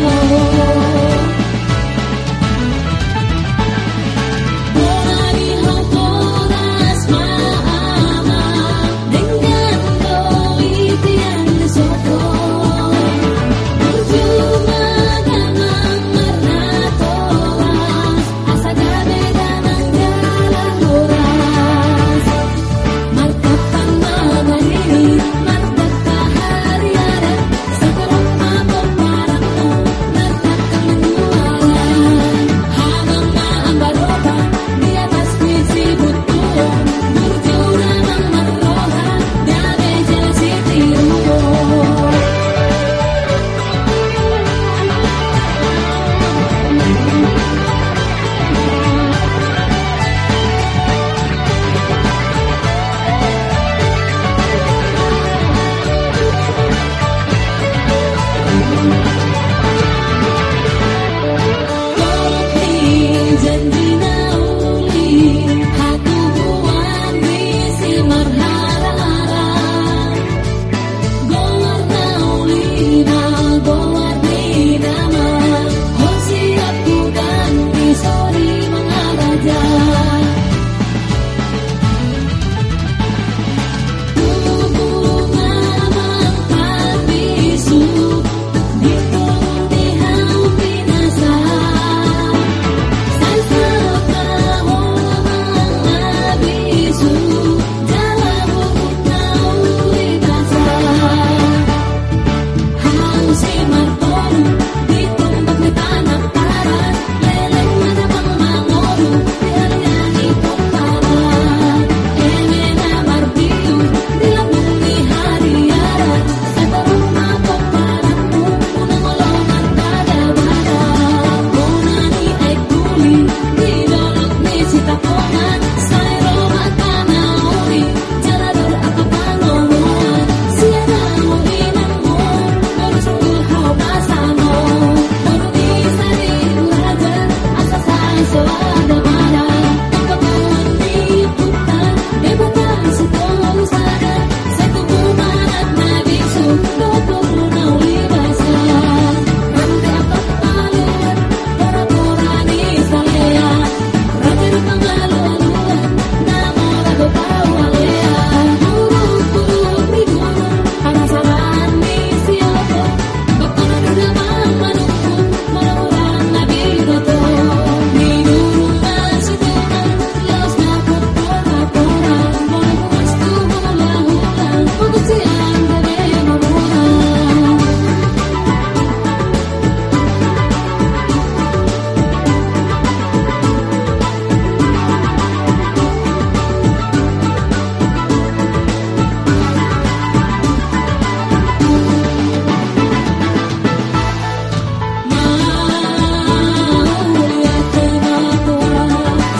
love.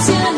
Yeah.